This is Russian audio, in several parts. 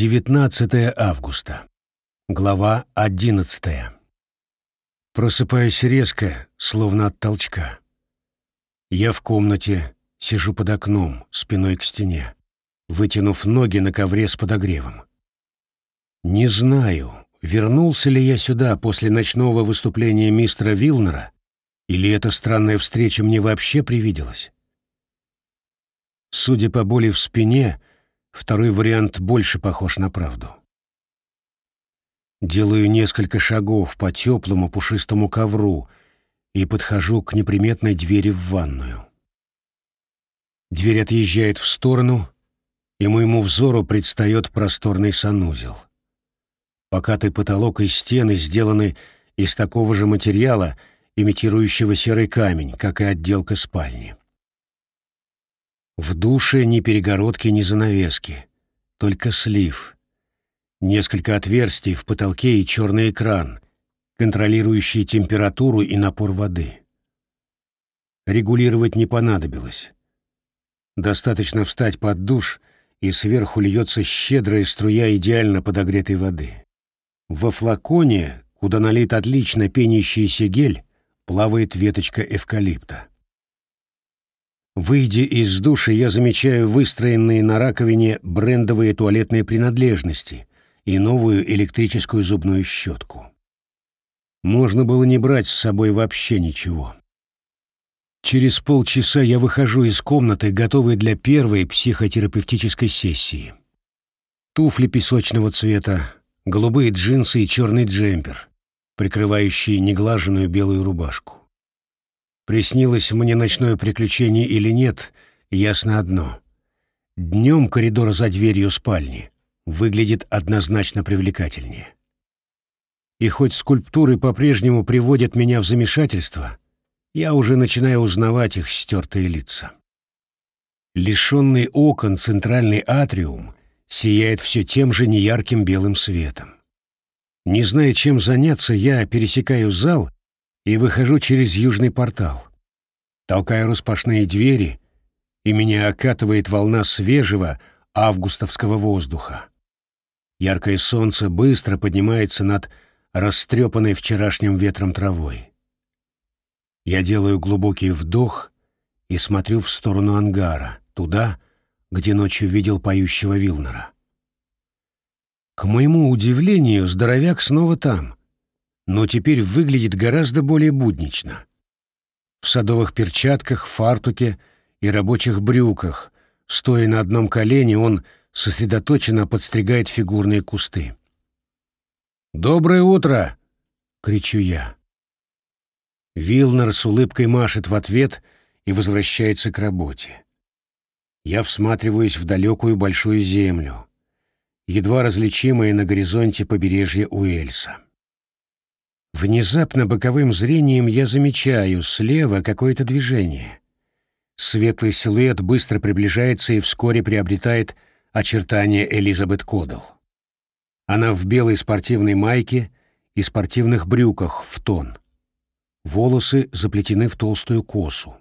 19 августа. Глава 11. Просыпаюсь резко, словно от толчка. Я в комнате, сижу под окном, спиной к стене, вытянув ноги на ковре с подогревом. Не знаю, вернулся ли я сюда после ночного выступления мистера Вилнера, или эта странная встреча мне вообще привиделась. Судя по боли в спине, Второй вариант больше похож на правду. Делаю несколько шагов по теплому пушистому ковру и подхожу к неприметной двери в ванную. Дверь отъезжает в сторону, и моему взору предстает просторный санузел. Покатый потолок и стены сделаны из такого же материала, имитирующего серый камень, как и отделка спальни. В душе ни перегородки, ни занавески, только слив. Несколько отверстий в потолке и черный экран, контролирующий температуру и напор воды. Регулировать не понадобилось. Достаточно встать под душ, и сверху льется щедрая струя идеально подогретой воды. Во флаконе, куда налит отлично пенящийся гель, плавает веточка эвкалипта. Выйдя из души, я замечаю выстроенные на раковине брендовые туалетные принадлежности и новую электрическую зубную щетку. Можно было не брать с собой вообще ничего. Через полчаса я выхожу из комнаты, готовый для первой психотерапевтической сессии. Туфли песочного цвета, голубые джинсы и черный джемпер, прикрывающий неглаженную белую рубашку. Приснилось мне ночное приключение или нет, ясно одно. Днем коридор за дверью спальни выглядит однозначно привлекательнее. И хоть скульптуры по-прежнему приводят меня в замешательство, я уже начинаю узнавать их стертые лица. Лишенный окон центральный атриум сияет все тем же неярким белым светом. Не зная, чем заняться, я пересекаю зал и выхожу через южный портал. Толкаю распашные двери, и меня окатывает волна свежего августовского воздуха. Яркое солнце быстро поднимается над растрепанной вчерашним ветром травой. Я делаю глубокий вдох и смотрю в сторону ангара, туда, где ночью видел поющего Вилнера. К моему удивлению, здоровяк снова там но теперь выглядит гораздо более буднично. В садовых перчатках, фартуке и рабочих брюках, стоя на одном колене, он сосредоточенно подстригает фигурные кусты. «Доброе утро!» — кричу я. Вилнер с улыбкой машет в ответ и возвращается к работе. Я всматриваюсь в далекую большую землю, едва различимое на горизонте побережье Уэльса. Внезапно боковым зрением я замечаю слева какое-то движение. Светлый силуэт быстро приближается и вскоре приобретает очертания Элизабет Кодал. Она в белой спортивной майке и спортивных брюках в тон. Волосы заплетены в толстую косу.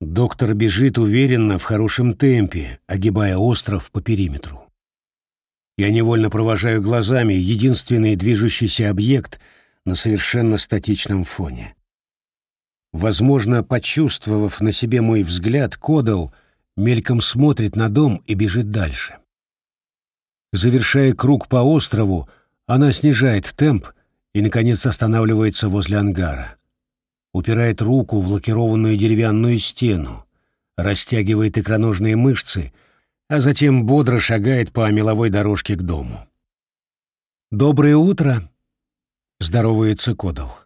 Доктор бежит уверенно в хорошем темпе, огибая остров по периметру. Я невольно провожаю глазами единственный движущийся объект — на совершенно статичном фоне. Возможно, почувствовав на себе мой взгляд, Кодал мельком смотрит на дом и бежит дальше. Завершая круг по острову, она снижает темп и, наконец, останавливается возле ангара. Упирает руку в лакированную деревянную стену, растягивает икроножные мышцы, а затем бодро шагает по меловой дорожке к дому. «Доброе утро!» Здоровается Кодал.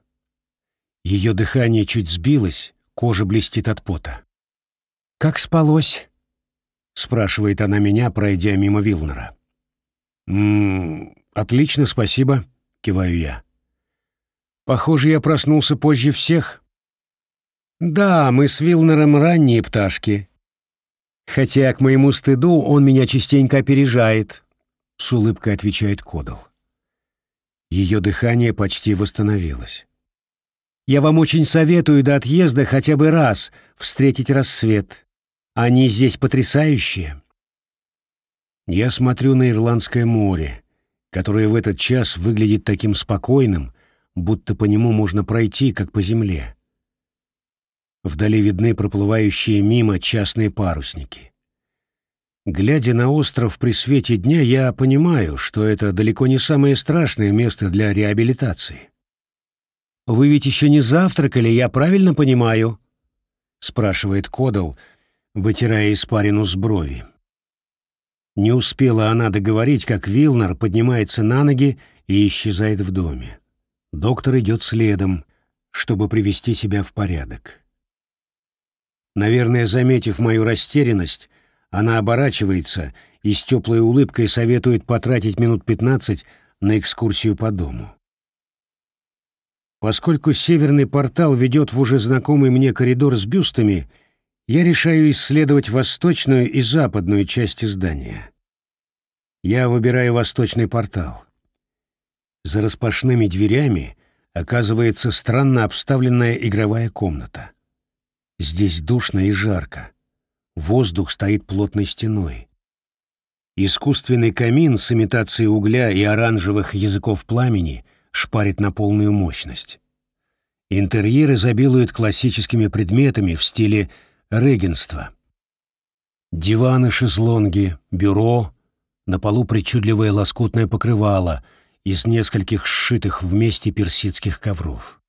Ее дыхание чуть сбилось, кожа блестит от пота. «Как спалось?» — спрашивает она меня, пройдя мимо Вилнера. «М-м, отлично, спасибо», — киваю я. «Похоже, я проснулся позже всех». «Да, мы с Вилнером ранние пташки. Хотя, к моему стыду, он меня частенько опережает», — с улыбкой отвечает Кодал. Ее дыхание почти восстановилось. «Я вам очень советую до отъезда хотя бы раз встретить рассвет. Они здесь потрясающие». Я смотрю на Ирландское море, которое в этот час выглядит таким спокойным, будто по нему можно пройти, как по земле. Вдали видны проплывающие мимо частные парусники. Глядя на остров при свете дня, я понимаю, что это далеко не самое страшное место для реабилитации. «Вы ведь еще не завтракали, я правильно понимаю?» — спрашивает Кодал, вытирая испарину с брови. Не успела она договорить, как Вилнер поднимается на ноги и исчезает в доме. Доктор идет следом, чтобы привести себя в порядок. Наверное, заметив мою растерянность, она оборачивается и с теплой улыбкой советует потратить минут пятнадцать на экскурсию по дому. Поскольку северный портал ведет в уже знакомый мне коридор с бюстами, я решаю исследовать восточную и западную части здания. Я выбираю восточный портал. За распашными дверями оказывается странно обставленная игровая комната. Здесь душно и жарко. Воздух стоит плотной стеной. Искусственный камин с имитацией угля и оранжевых языков пламени шпарит на полную мощность. Интерьер изобилует классическими предметами в стиле регенства. Диваны, шезлонги, бюро, на полу причудливое лоскутное покрывало из нескольких сшитых вместе персидских ковров.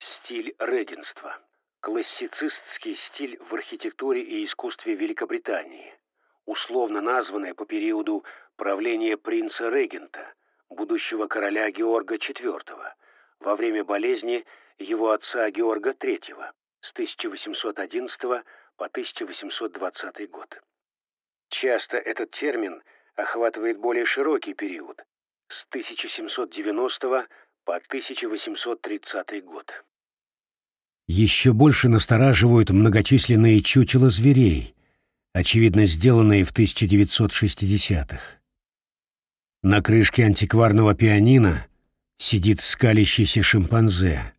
Стиль регенства классицистский стиль в архитектуре и искусстве Великобритании, условно названный по периоду правления принца-регента, будущего короля Георга IV, во время болезни его отца Георга III с 1811 по 1820 год. Часто этот термин охватывает более широкий период с 1790 по 1830 год. Еще больше настораживают многочисленные чучела зверей, очевидно сделанные в 1960-х. На крышке антикварного пианино сидит скалящийся шимпанзе.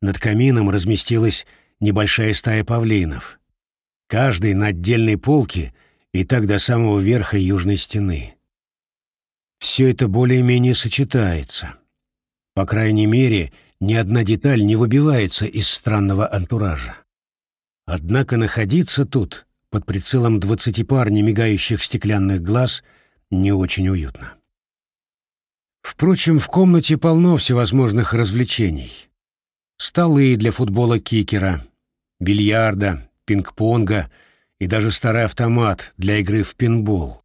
Над камином разместилась небольшая стая павлинов. Каждый на отдельной полке и так до самого верха южной стены. Все это более-менее сочетается. По крайней мере, ни одна деталь не выбивается из странного антуража. Однако находиться тут, под прицелом двадцати пар немигающих стеклянных глаз, не очень уютно. Впрочем, в комнате полно всевозможных развлечений. Столы для футбола кикера, бильярда, пинг-понга и даже старый автомат для игры в пинбол.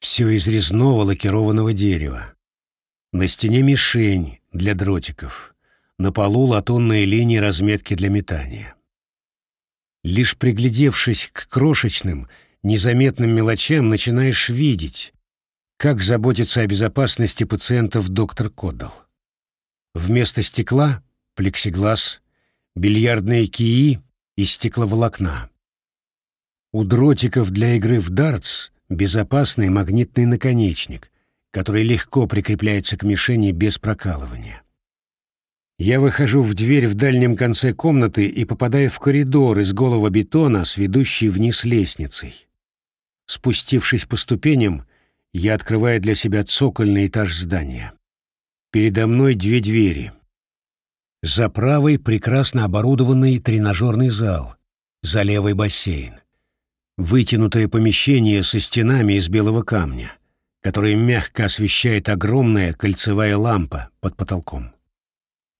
Все из резного лакированного дерева. На стене мишень для дротиков на полу латунные линии разметки для метания. Лишь приглядевшись к крошечным, незаметным мелочам, начинаешь видеть, как заботится о безопасности пациентов доктор Коддал. Вместо стекла — плексиглаз, бильярдные кии и стекловолокна. У дротиков для игры в дартс безопасный магнитный наконечник, который легко прикрепляется к мишени без прокалывания. Я выхожу в дверь в дальнем конце комнаты и попадаю в коридор из голого бетона с ведущей вниз лестницей. Спустившись по ступеням, я открываю для себя цокольный этаж здания. Передо мной две двери. За правой прекрасно оборудованный тренажерный зал, за левой бассейн. Вытянутое помещение со стенами из белого камня, которое мягко освещает огромная кольцевая лампа под потолком.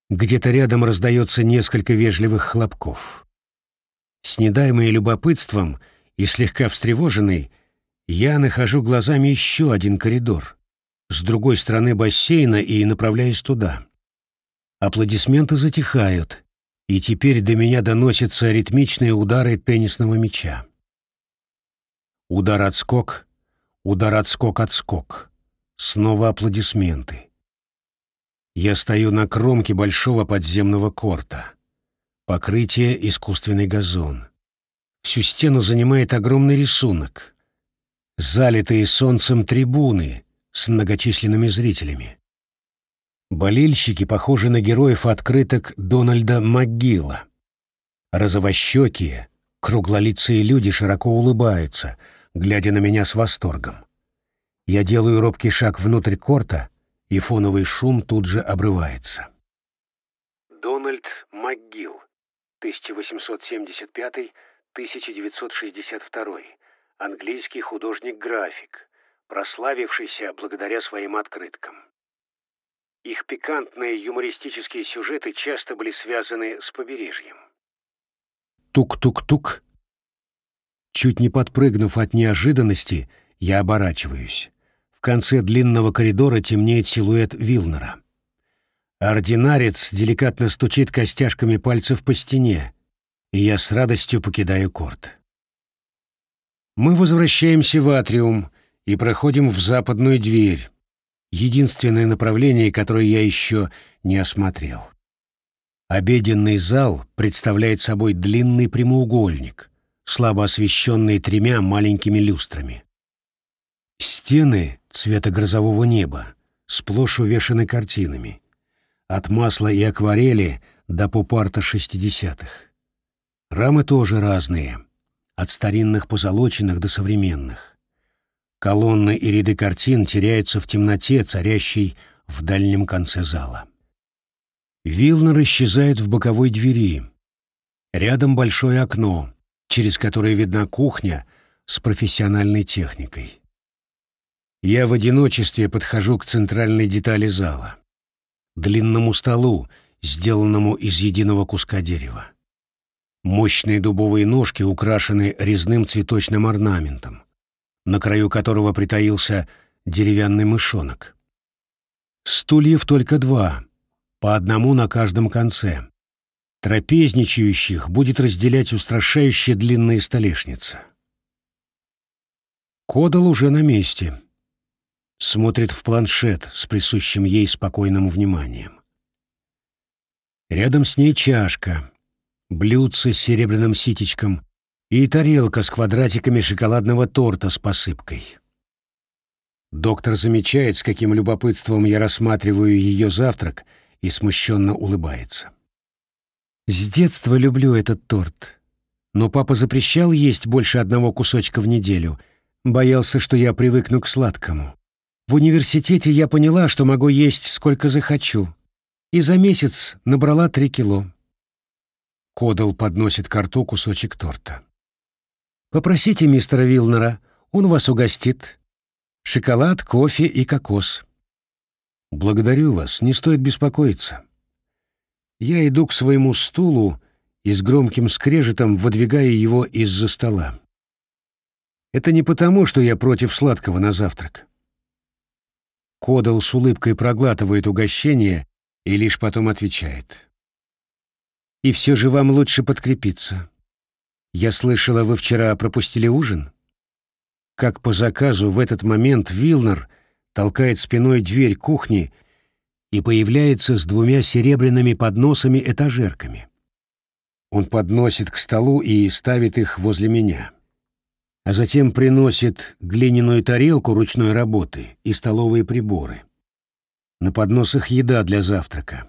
Где-то рядом раздается несколько вежливых хлопков. С недаемой любопытством и слегка встревоженный, я нахожу глазами еще один коридор, с другой стороны бассейна и направляюсь туда. Аплодисменты затихают, и теперь до меня доносятся ритмичные удары теннисного мяча. Удар-отскок, удар-отскок-отскок. Снова аплодисменты. Я стою на кромке большого подземного корта. Покрытие — искусственный газон. Всю стену занимает огромный рисунок. Залитые солнцем трибуны с многочисленными зрителями. Болельщики похожи на героев открыток Дональда МакГилла. Розовощекие, круглолицые люди широко улыбаются, глядя на меня с восторгом. Я делаю робкий шаг внутрь корта, и фоновый шум тут же обрывается. Дональд МакГилл, 1875-1962, английский художник-график, прославившийся благодаря своим открыткам. Их пикантные юмористические сюжеты часто были связаны с побережьем. Тук-тук-тук. Чуть не подпрыгнув от неожиданности, я оборачиваюсь. Конце длинного коридора темнеет силуэт Вилнера. Ординарец деликатно стучит костяшками пальцев по стене, и я с радостью покидаю корт. Мы возвращаемся в атриум и проходим в западную дверь, единственное направление, которое я еще не осмотрел. Обеденный зал представляет собой длинный прямоугольник, слабо освещенный тремя маленькими люстрами. Стены цвета грозового неба сплошь увешаны картинами, от масла и акварели до пупарта шестидесятых. Рамы тоже разные, от старинных позолоченных до современных. Колонны и ряды картин теряются в темноте, царящей в дальнем конце зала. Вилнер исчезает в боковой двери. Рядом большое окно, через которое видна кухня с профессиональной техникой. Я в одиночестве подхожу к центральной детали зала. Длинному столу, сделанному из единого куска дерева. Мощные дубовые ножки украшены резным цветочным орнаментом на краю которого притаился деревянный мышонок. Стульев только два, по одному на каждом конце. Трапезничающих будет разделять устрашающая длинная столешница. Кодал уже на месте. Смотрит в планшет с присущим ей спокойным вниманием. Рядом с ней чашка, блюдце с серебряным ситечком и тарелка с квадратиками шоколадного торта с посыпкой. Доктор замечает, с каким любопытством я рассматриваю ее завтрак, и смущенно улыбается. «С детства люблю этот торт, но папа запрещал есть больше одного кусочка в неделю, боялся, что я привыкну к сладкому. В университете я поняла, что могу есть сколько захочу, и за месяц набрала три кило». Кодал подносит к рту кусочек торта. Попросите мистера Вилнера, он вас угостит. Шоколад, кофе и кокос. Благодарю вас, не стоит беспокоиться. Я иду к своему стулу и с громким скрежетом выдвигаю его из-за стола. Это не потому, что я против сладкого на завтрак. Кодал с улыбкой проглатывает угощение и лишь потом отвечает. И все же вам лучше подкрепиться. «Я слышала, вы вчера пропустили ужин?» Как по заказу в этот момент Вилнер толкает спиной дверь кухни и появляется с двумя серебряными подносами-этажерками. Он подносит к столу и ставит их возле меня. А затем приносит глиняную тарелку ручной работы и столовые приборы. На подносах еда для завтрака.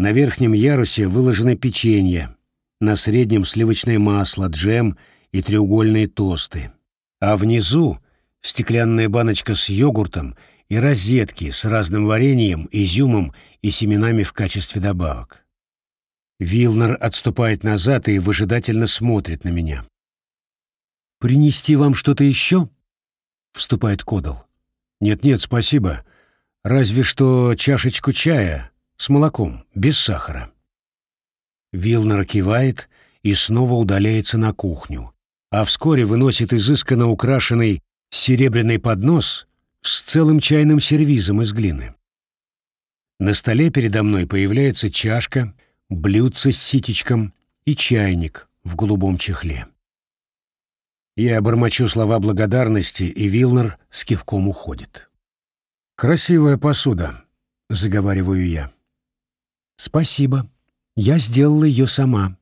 На верхнем ярусе выложено печенье, на среднем сливочное масло, джем и треугольные тосты, а внизу стеклянная баночка с йогуртом и розетки с разным вареньем, изюмом и семенами в качестве добавок. Вилнер отступает назад и выжидательно смотрит на меня. «Принести вам что-то еще?» — вступает Кодал. «Нет-нет, спасибо. Разве что чашечку чая с молоком, без сахара». Вилнер кивает и снова удаляется на кухню, а вскоре выносит изысканно украшенный серебряный поднос с целым чайным сервизом из глины. На столе передо мной появляется чашка, блюдце с ситечком и чайник в голубом чехле. Я бормочу слова благодарности, и Вилнер с кивком уходит. «Красивая посуда», — заговариваю я. «Спасибо», я сделала ее сама.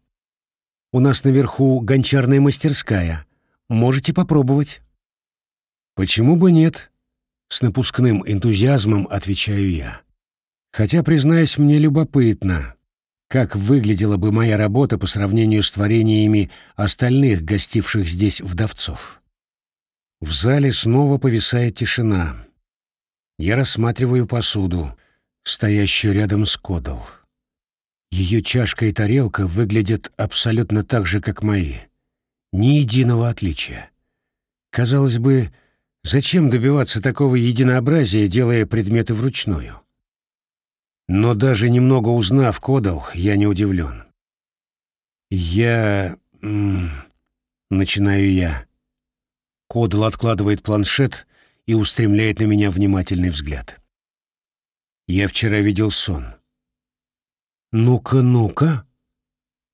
У нас наверху гончарная мастерская. Можете попробовать. Почему бы нет? С напускным энтузиазмом отвечаю я. Хотя, признаюсь, мне любопытно, как выглядела бы моя работа по сравнению с творениями остальных гостивших здесь вдовцов. В зале снова повисает тишина. Я рассматриваю посуду, стоящую рядом с Кодал. Ее чашка и тарелка выглядят абсолютно так же, как мои. Ни единого отличия. Казалось бы, зачем добиваться такого единообразия, делая предметы вручную? Но даже немного узнав Кодал, я не удивлен. Я... начинаю я. Кодал откладывает планшет и устремляет на меня внимательный взгляд. Я вчера видел сон. «Ну-ка, ну-ка!»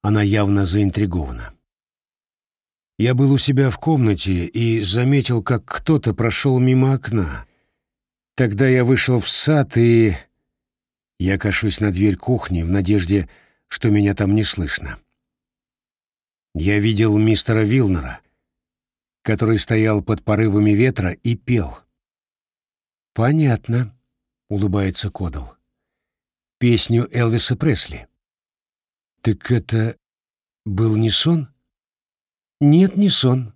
Она явно заинтригована. Я был у себя в комнате и заметил, как кто-то прошел мимо окна. Тогда я вышел в сад и... Я кашусь на дверь кухни в надежде, что меня там не слышно. Я видел мистера Вилнера, который стоял под порывами ветра и пел. «Понятно», — улыбается Кодал. «Песню Элвиса Пресли». «Так это был не сон?» «Нет, не сон.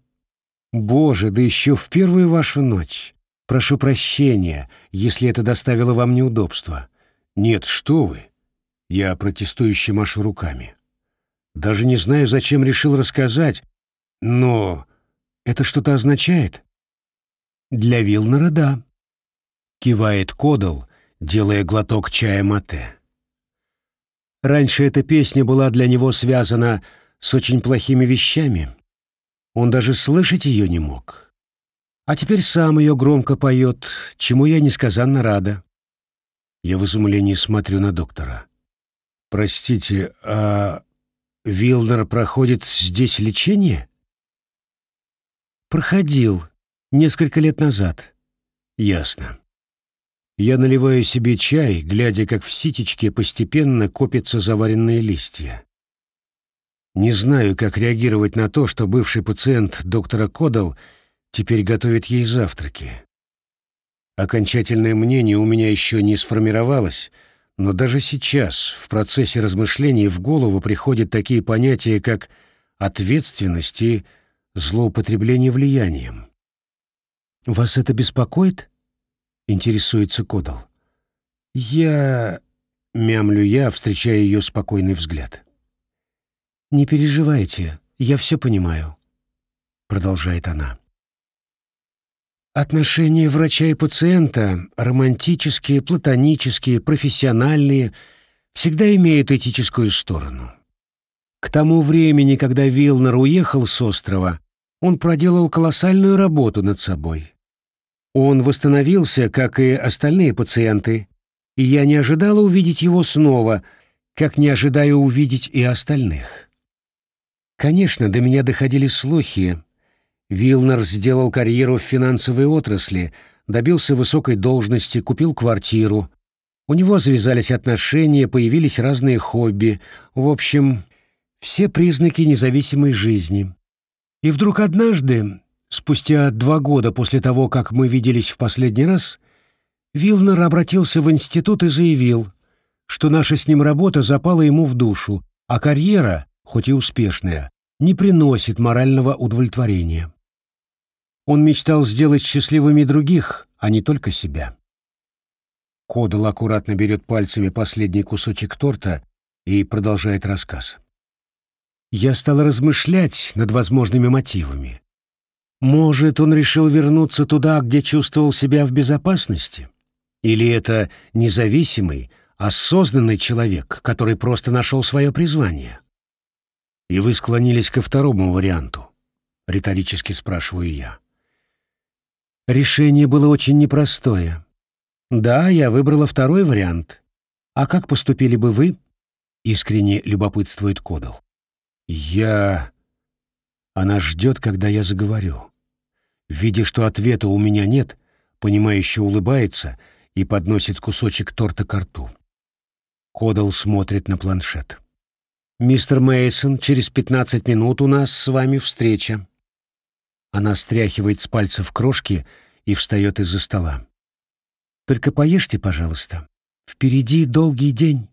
Боже, да еще в первую вашу ночь. Прошу прощения, если это доставило вам неудобства». «Нет, что вы!» Я протестующе машу руками. Даже не знаю, зачем решил рассказать, но это что-то означает? Для Вилнера — да. Кивает Кодал, делая глоток чая мате. Раньше эта песня была для него связана с очень плохими вещами. Он даже слышать ее не мог. А теперь сам ее громко поет, чему я несказанно рада. Я в изумлении смотрю на доктора. «Простите, а Вилнер проходит здесь лечение? Проходил. Несколько лет назад. Ясно. Я наливаю себе чай, глядя, как в ситечке постепенно копятся заваренные листья. Не знаю, как реагировать на то, что бывший пациент доктора Кодал теперь готовит ей завтраки. Окончательное мнение у меня еще не сформировалось — но даже сейчас, в процессе размышлений, в голову приходят такие понятия, как ответственность и злоупотребление влиянием. «Вас это беспокоит?» — интересуется Кодал. «Я...» — мямлю я, встречая ее спокойный взгляд. «Не переживайте, я все понимаю», — продолжает она. Отношения врача и пациента, романтические, платонические, профессиональные, всегда имеют этическую сторону. К тому времени, когда Вилнер уехал с острова, он проделал колоссальную работу над собой. Он восстановился, как и остальные пациенты, и я не ожидала увидеть его снова, как не ожидаю увидеть и остальных. Конечно, до меня доходили слухи, Вилнер сделал карьеру в финансовой отрасли, добился высокой должности, купил квартиру. У него завязались отношения, появились разные хобби. В общем, все признаки независимой жизни. И вдруг однажды, спустя два года после того, как мы виделись в последний раз, Вилнер обратился в институт и заявил, что наша с ним работа запала ему в душу, а карьера, хоть и успешная, не приносит морального удовлетворения. Он мечтал сделать счастливыми других, а не только себя. Кодал аккуратно берет пальцами последний кусочек торта и продолжает рассказ. Я стал размышлять над возможными мотивами. Может, он решил вернуться туда, где чувствовал себя в безопасности? Или это независимый, осознанный человек, который просто нашел свое призвание? И вы склонились ко второму варианту, риторически спрашиваю я. Решение было очень непростое. Да, я выбрала второй вариант. А как поступили бы вы? Искренне любопытствует Кодал. Я... Она ждет, когда я заговорю. Видя, что ответа у меня нет, понимающе улыбается и подносит кусочек торта к рту. Кодал смотрит на планшет. «Мистер Мейсон, через пятнадцать минут у нас с вами встреча». Она стряхивает с пальцев крошки и встает из-за стола. «Только поешьте, пожалуйста. Впереди долгий день».